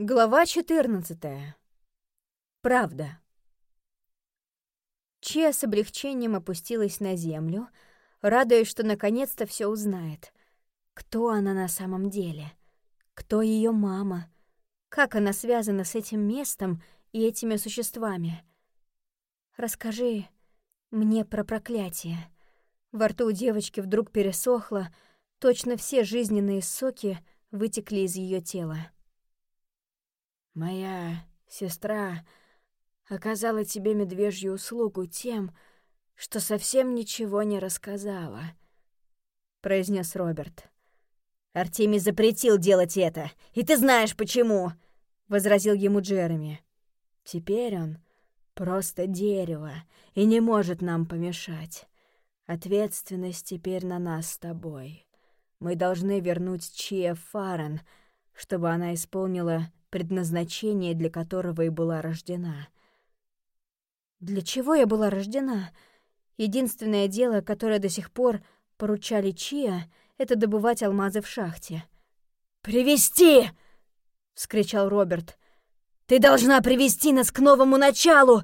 Глава 14. Правда. Чия с облегчением опустилась на землю, радуясь, что наконец-то все узнает. Кто она на самом деле? Кто ее мама? Как она связана с этим местом и этими существами? Расскажи мне про проклятие. Во рту у девочки вдруг пересохло, точно все жизненные соки вытекли из ее тела. Моя сестра оказала тебе медвежью услугу тем, что совсем ничего не рассказала», — произнес Роберт. «Артемий запретил делать это, и ты знаешь почему!» — возразил ему Джереми. «Теперь он просто дерево и не может нам помешать. Ответственность теперь на нас с тобой. Мы должны вернуть Чия Фарен, чтобы она исполнила предназначение для которого и была рождена. Для чего я была рождена? Единственное дело, которое до сих пор поручали Чия, это добывать алмазы в шахте. «Привести!» — вскричал Роберт. «Ты должна привести нас к новому началу!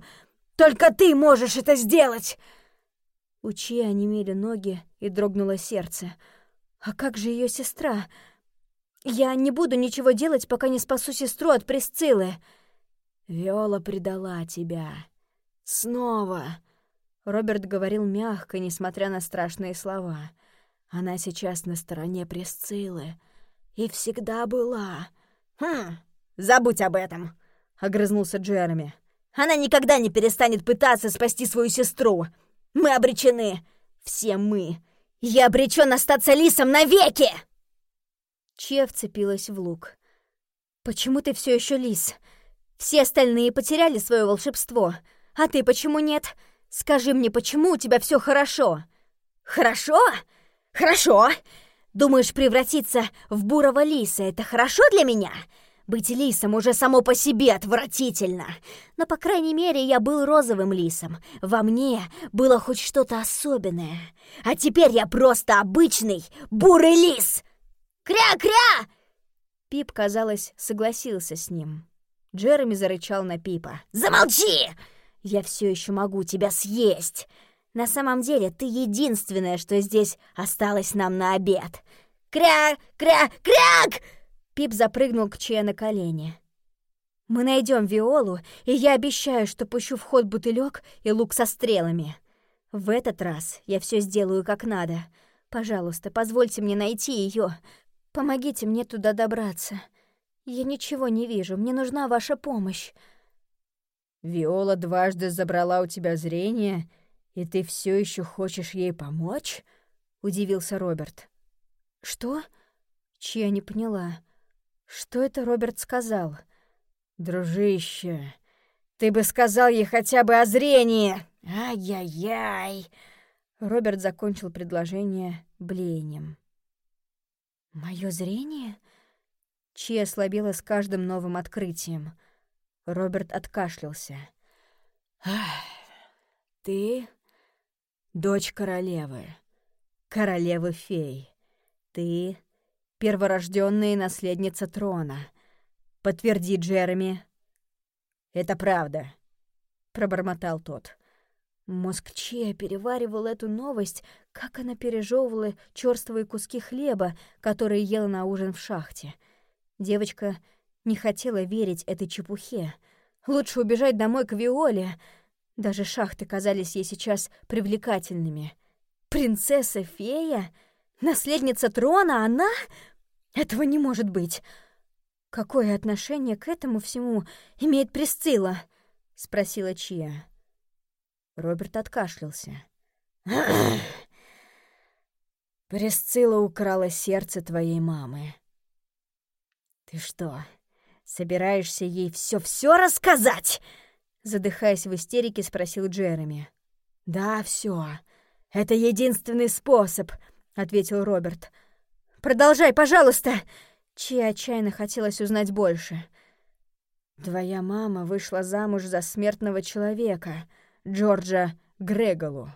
Только ты можешь это сделать!» У Чия онемели ноги и дрогнуло сердце. «А как же ее сестра?» Я не буду ничего делать, пока не спасу сестру от Присциллы. Виола предала тебя. Снова. Роберт говорил мягко, несмотря на страшные слова. Она сейчас на стороне Присциллы. И всегда была. «Хм, забудь об этом», — огрызнулся Джереми. «Она никогда не перестанет пытаться спасти свою сестру. Мы обречены. Все мы. Я обречен остаться лисом навеки!» Чья вцепилась в лук. «Почему ты все еще лис? Все остальные потеряли свое волшебство. А ты почему нет? Скажи мне, почему у тебя все хорошо?» «Хорошо? Хорошо! Думаешь, превратиться в бурого лиса — это хорошо для меня?» Быть лисом уже само по себе отвратительно. Но, по крайней мере, я был розовым лисом. Во мне было хоть что-то особенное. А теперь я просто обычный бурый лис. Кря-кря!» Пип, казалось, согласился с ним. Джереми зарычал на Пипа. «Замолчи! Я все еще могу тебя съесть! На самом деле ты единственное, что здесь осталось нам на обед! Кря! Кря! Кряк!» Пип запрыгнул к Че на колени. «Мы найдем Виолу, и я обещаю, что пущу в ход бутылек и лук со стрелами. В этот раз я все сделаю как надо. Пожалуйста, позвольте мне найти ее. Помогите мне туда добраться. Я ничего не вижу, мне нужна ваша помощь. Виола дважды забрала у тебя зрение, и ты все еще хочешь ей помочь? Удивился Роберт. Что? Чья не поняла. Что это Роберт сказал? Дружище, ты бы сказал ей хотя бы о зрении. Ай-яй-яй. Роберт закончил предложение блеянием. Мое зрение? Чи ослабела с каждым новым открытием. Роберт откашлялся. «Ты — дочь королевы, королевы фей. Ты — перворожденная наследница трона. Подтверди, Джереми». «Это правда», — пробормотал тот. Мозг Чия переваривал эту новость, как она пережевывала черствые куски хлеба, которые ела на ужин в шахте. Девочка не хотела верить этой чепухе. Лучше убежать домой к Виоле. Даже шахты казались ей сейчас привлекательными. Принцесса-фея? Наследница трона? Она? Этого не может быть. Какое отношение к этому всему имеет Присцилла? — спросила Чия. Роберт откашлялся. Пресцилла украла сердце твоей мамы. Ты что, собираешься ей все-все рассказать? Задыхаясь в истерике, спросил Джереми. Да, все. Это единственный способ, ответил Роберт. Продолжай, пожалуйста. Чья отчаянно хотелось узнать больше. Твоя мама вышла замуж за смертного человека — Джорджа Греголу.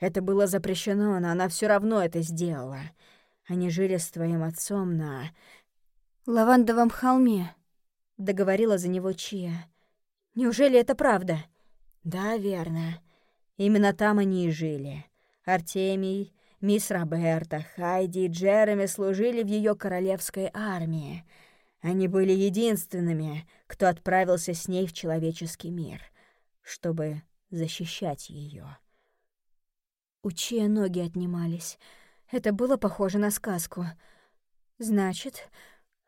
Это было запрещено, но она все равно это сделала. Они жили с твоим отцом на... Лавандовом холме. — договорила за него Чия. «Неужели это правда?» «Да, верно. Именно там они и жили. Артемий, мисс Роберта, Хайди и Джереми служили в ее королевской армии. Они были единственными, кто отправился с ней в человеческий мир, чтобы защищать ее. У Чия ноги отнимались. Это было похоже на сказку. «Значит,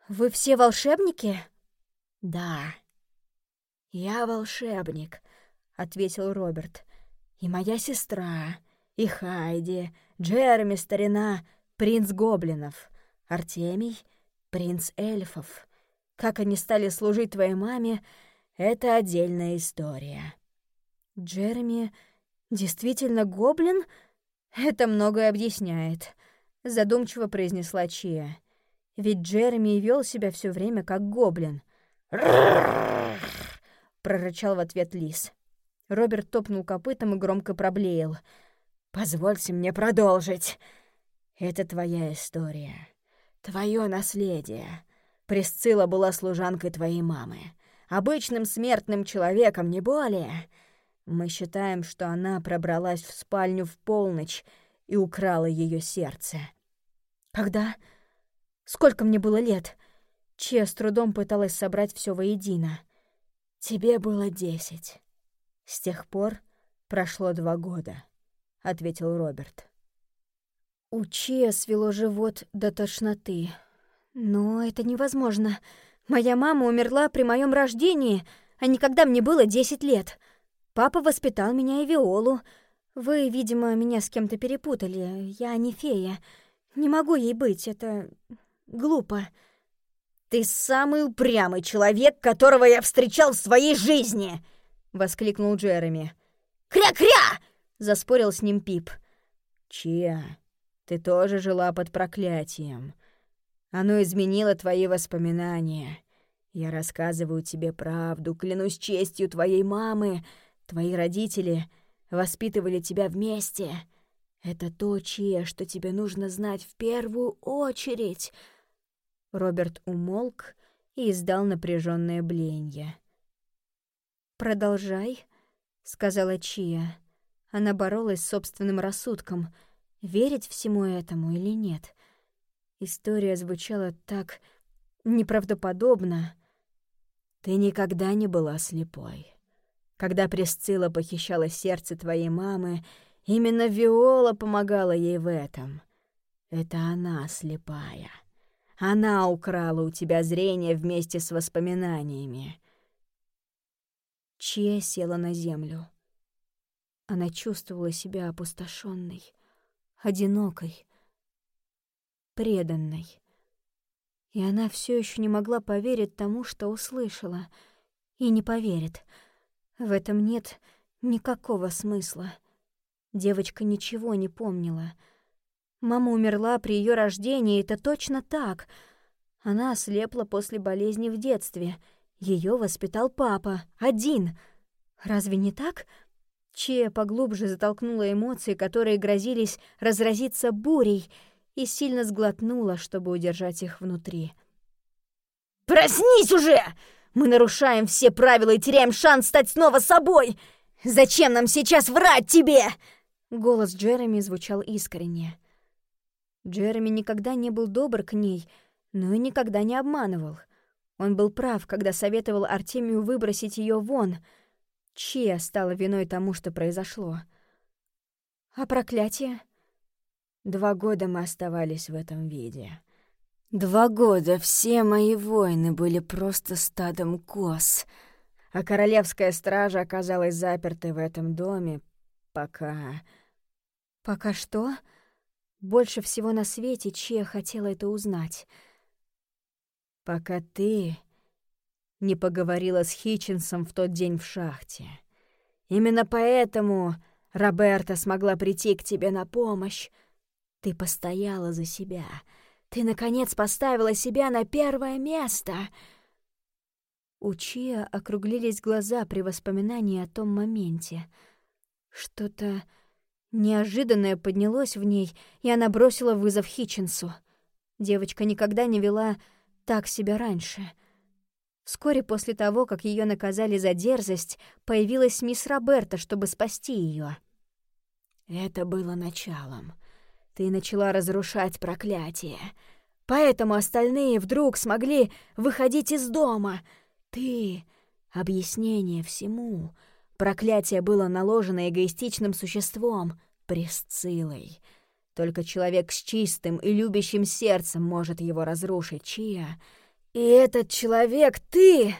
вы все волшебники?» «Да, я волшебник», — ответил Роберт. «И моя сестра, и Хайди, Джереми старина, принц гоблинов, Артемий, принц эльфов. Как они стали служить твоей маме — это отдельная история». «Джереми действительно гоблин? Это многое объясняет», — задумчиво произнесла Чия. «Ведь Джереми вел себя все время как гоблин». прорычал в ответ лис. Роберт топнул копытом и громко проблеял. «Позвольте мне продолжить. Это твоя история, твое наследие. Присцилла была служанкой твоей мамы. Обычным смертным человеком, не более. Мы считаем, что она пробралась в спальню в полночь и украла ее сердце». «Когда? Сколько мне было лет?» Че с трудом пыталась собрать все воедино. «Тебе было десять. С тех пор прошло два года», — ответил Роберт. У Чия свело живот до тошноты. «Но это невозможно. Моя мама умерла при моем рождении, а не когда мне было десять лет. Папа воспитал меня и Виолу. Вы, видимо, меня с кем-то перепутали. Я не фея. Не могу ей быть, это глупо». «Ты самый упрямый человек, которого я встречал в своей жизни!» — воскликнул Джереми. «Кря-кря!» — заспорил с ним Пип. «Чья? Ты тоже жила под проклятием. Оно изменило твои воспоминания. Я рассказываю тебе правду, клянусь честью твоей мамы. Твои родители воспитывали тебя вместе. Это то, Чья, что тебе нужно знать в первую очередь». Роберт умолк и издал напряженное блеяние. «Продолжай», — сказала Чия. Она боролась с собственным рассудком, верить всему этому или нет. История звучала так неправдоподобно. «Ты никогда не была слепой. Когда Пресцилла похищала сердце твоей мамы, именно Виола помогала ей в этом. Это она слепая». Она украла у тебя зрение вместе с воспоминаниями. Чья села на землю. Она чувствовала себя опустошенной, одинокой, преданной. И она все еще не могла поверить тому, что услышала. И не поверит. В этом нет никакого смысла. Девочка ничего не помнила — Мама умерла при ее рождении, это точно так. Она ослепла после болезни в детстве. Ее воспитал папа, один. Разве не так? Че поглубже затолкнула эмоции, которые грозились разразиться бурей, и сильно сглотнула, чтобы удержать их внутри. «Проснись уже! Мы нарушаем все правила и теряем шанс стать снова собой! Зачем нам сейчас врать тебе?» Голос Джереми звучал искренне. Джереми никогда не был добр к ней, но и никогда не обманывал. Он был прав, когда советовал Артемию выбросить ее вон. Чья стала виной тому, что произошло? А проклятие? Два года мы оставались в этом виде. Два года все мои воины были просто стадом коз, а королевская стража оказалась запертой в этом доме, пока... Пока что? Больше всего на свете Чия хотела это узнать. «Пока ты не поговорила с Хитчинсом в тот день в шахте. Именно поэтому Роберта смогла прийти к тебе на помощь. Ты постояла за себя. Ты, наконец, поставила себя на первое место». У Чия округлились глаза при воспоминании о том моменте. Что-то Неожиданное поднялось в ней, и она бросила вызов Хитчинсу. Девочка никогда не вела так себя раньше. Вскоре после того, как ее наказали за дерзость, появилась мисс Роберта, чтобы спасти ее. «Это было началом. Ты начала разрушать проклятие. Поэтому остальные вдруг смогли выходить из дома. Ты — объяснение всему. Проклятие было наложено эгоистичным существом, Пресциллой. Только человек с чистым и любящим сердцем может его разрушить, Чия. И этот человек — ты!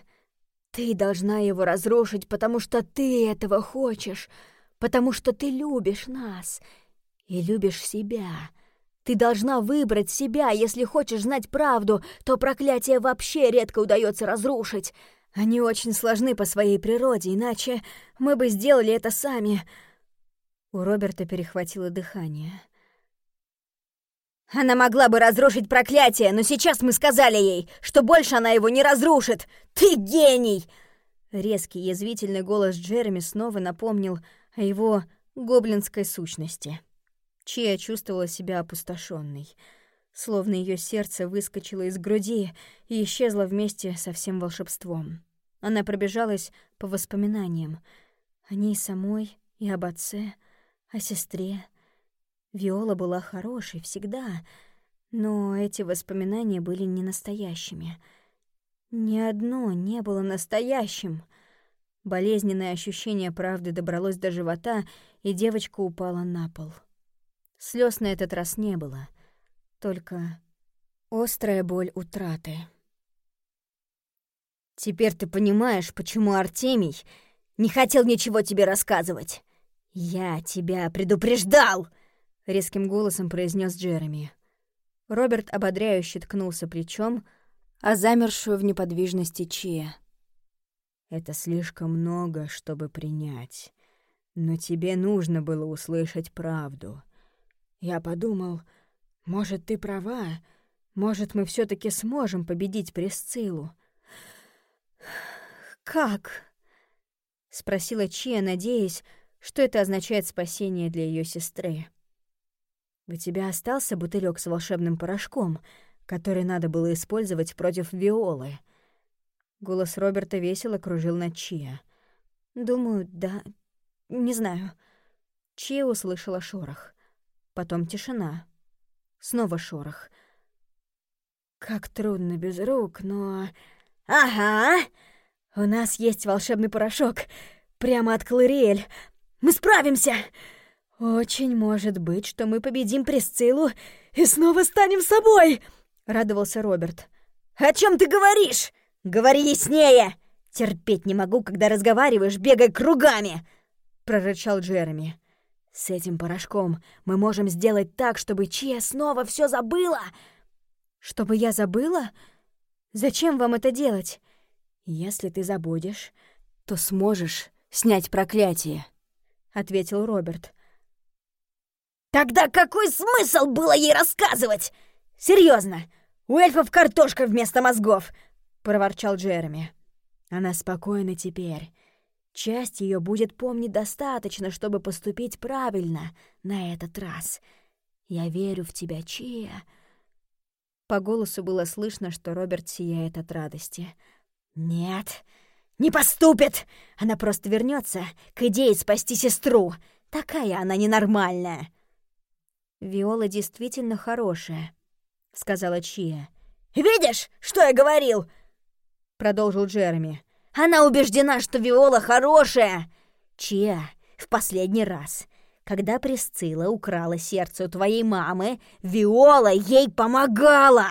Ты должна его разрушить, потому что ты этого хочешь, потому что ты любишь нас и любишь себя. Ты должна выбрать себя, если хочешь знать правду, то проклятие вообще редко удается разрушить. Они очень сложны по своей природе, иначе мы бы сделали это сами. У Роберта перехватило дыхание. Она могла бы разрушить проклятие, но сейчас мы сказали ей, что больше она его не разрушит. Ты гений! Резкий язвительный голос Джереми снова напомнил о его гоблинской сущности. Чия чувствовала себя опустошенной, словно ее сердце выскочило из груди и исчезло вместе со всем волшебством. Она пробежалась по воспоминаниям о ней самой и об отце, о сестре. Виола была хорошей всегда, но эти воспоминания были не настоящими. Ни одно не было настоящим. Болезненное ощущение правды добралось до живота, и девочка упала на пол. Слез на этот раз не было, только острая боль утраты. «Теперь ты понимаешь, почему Артемий не хотел ничего тебе рассказывать. Я тебя предупреждал!» — резким голосом произнес Джереми. Роберт ободряюще ткнулся плечом, а замершую в неподвижности Чия. «Это слишком много, чтобы принять. Но тебе нужно было услышать правду. Я подумал, может, ты права, может, мы все таки сможем победить Пресциллу. «Как?» — спросила Чия, надеясь, что это означает спасение для ее сестры. «У тебя остался бутылек с волшебным порошком, который надо было использовать против Виолы?» Голос Роберта весело кружил над Чия. «Думаю, да. Не знаю». Чия услышала шорох. Потом тишина. Снова шорох. Как трудно без рук, но... Ага! У нас есть волшебный порошок. Прямо от Клариэль. Мы справимся! Очень может быть, что мы победим Пресциллу и снова станем собой! Радовался Роберт. О чем ты говоришь? Говори яснее! Терпеть не могу, когда разговариваешь, бегай кругами! Прорычал Джереми. С этим порошком мы можем сделать так, чтобы Чия снова все забыла. Чтобы я забыла? Зачем вам это делать? Если ты забудешь, то сможешь снять проклятие, ответил Роберт. Тогда какой смысл было ей рассказывать? Серьезно, у эльфов картошка вместо мозгов, проворчал Джереми. Она спокойна теперь. Часть ее будет помнить достаточно, чтобы поступить правильно на этот раз. Я верю в тебя, Чия». По голосу было слышно, что Роберт сияет от радости. «Нет, не поступит! Она просто вернется к идее спасти сестру. Такая она ненормальная!» «Виола действительно хорошая», — сказала Чия. «Видишь, что я говорил?» — продолжил Джереми. Она убеждена, что Виола хорошая. Чья? В последний раз, когда Присцилла украла сердце у твоей мамы, Виола ей помогала.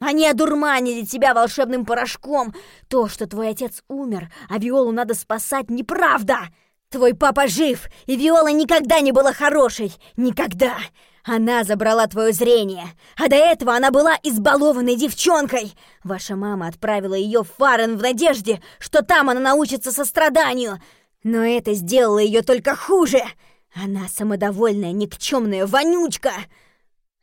Они одурманили тебя волшебным порошком. То, что твой отец умер, а Виолу надо спасать, неправда. Твой папа жив, и Виола никогда не была хорошей. Никогда. Она забрала твое зрение, а до этого она была избалованной девчонкой. Ваша мама отправила ее в Фарен в надежде, что там она научится состраданию. Но это сделало ее только хуже. Она самодовольная, никчемная вонючка.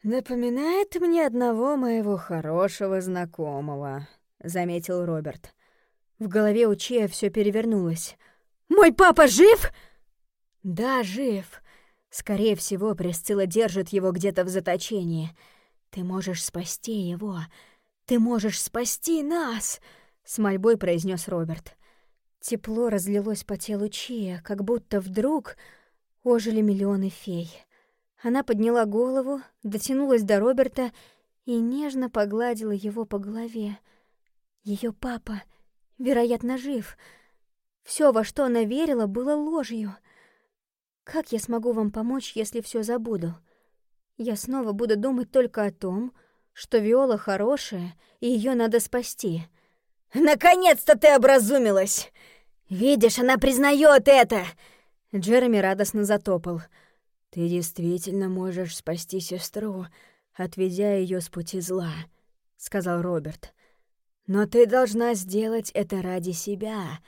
«Напоминает мне одного моего хорошего знакомого», — заметил Роберт. В голове у Чия все перевернулось. «Мой папа жив?» «Да, жив. Скорее всего, Пресцилла держит его где-то в заточении. Ты можешь спасти его. Ты можешь спасти нас. с мольбой произнес Роберт. Тепло разлилось по телу Чия, как будто вдруг ожили миллионы фей. Она подняла голову, дотянулась до Роберта и нежно погладила его по голове. Ее папа, вероятно, жив. Все, во что она верила, было ложью. Как я смогу вам помочь, если все забуду? Я снова буду думать только о том, что Виола хорошая, и ее надо спасти. «Наконец-то ты образумилась! Видишь, она признает это!» Джереми радостно затопал. «Ты действительно можешь спасти сестру, отведя ее с пути зла», — сказал Роберт. «Но ты должна сделать это ради себя,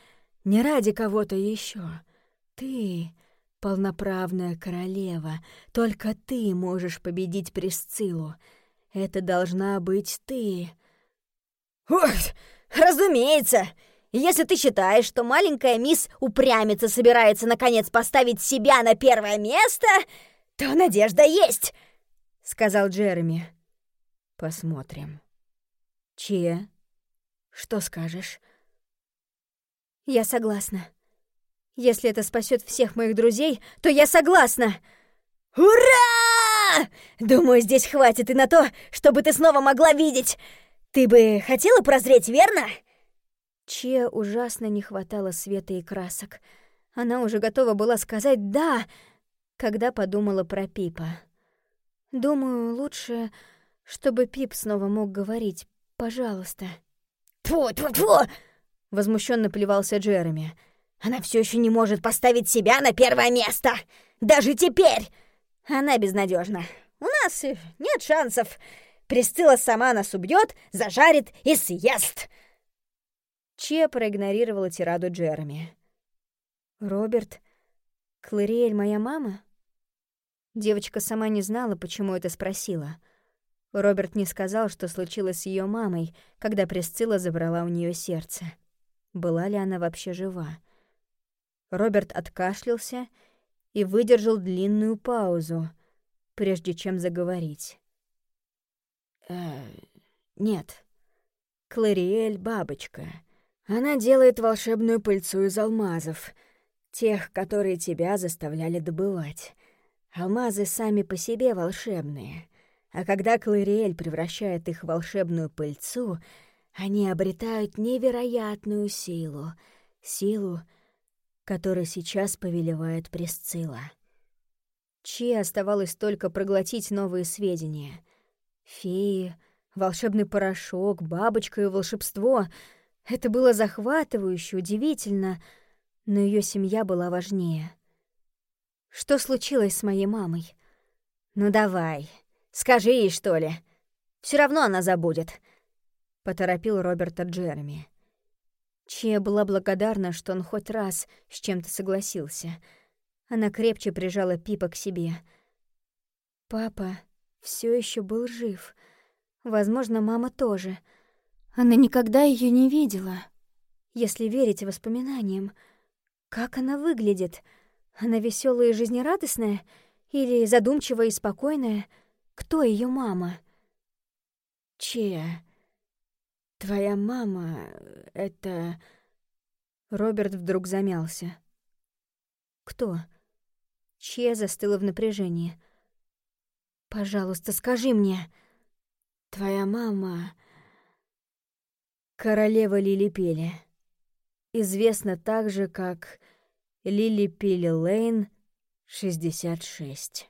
не ради кого-то еще. Ты — полноправная королева, только ты можешь победить Присциллу. Это должна быть ты». «Ох, разумеется!» Если ты считаешь, что маленькая мисс упрямится собирается наконец поставить себя на первое место, то надежда есть сказал Джереми. Посмотрим. Чья? Что скажешь? Я согласна. Если это спасет всех моих друзей, то я согласна. Ура! Думаю, здесь хватит и на то, чтобы ты снова могла видеть. Ты бы хотела прозреть, верно? Че ужасно не хватало света и красок. Она уже готова была сказать «да», когда подумала про Пипа. Думаю, лучше, чтобы Пип снова мог говорить. Пожалуйста. Тьфу, тьфу, тьфу! Возмущенно плевался Джереми. Она все еще не может поставить себя на первое место. Даже теперь. Она безнадежна. У нас нет шансов. Присцилла сама нас убьет, зажарит и съест. Че проигнорировала тираду Джереми. «Роберт, Клариэль моя мама?» Девочка сама не знала, почему это спросила. Роберт не сказал, что случилось с ее мамой, когда Пресцилла забрала у нее сердце. Была ли она вообще жива? Роберт откашлялся и выдержал длинную паузу, прежде чем заговорить. «Э, нет. Клариэль — бабочка. Она делает волшебную пыльцу из алмазов, тех, которые тебя заставляли добывать. Алмазы сами по себе волшебные, а когда Клариэль превращает их в волшебную пыльцу, они обретают невероятную силу, силу, которой сейчас повелевает Пресцилла. Чи оставалось только проглотить новые сведения. Феи, волшебный порошок, бабочка и волшебство — это было захватывающе, удивительно, но ее семья была важнее. Что случилось с моей мамой? Ну давай, скажи ей, что ли. Все равно она забудет. Поторопил Роберта Джереми. Чья была благодарна, что он хоть раз с чем-то согласился. Она крепче прижала Пипа к себе. Папа все еще был жив. Возможно, мама тоже. Она никогда ее не видела. Если верить воспоминаниям, как она выглядит — она веселая и жизнерадостная или задумчивая и спокойная? Кто ее мама? Чья? Твоя мама — это... Роберт вдруг замялся. Кто? Чья застыла в напряжении. Пожалуйста, скажи мне. Твоя мама... Королева Лилипели. Известна также как Лили Пили Лейн, 66.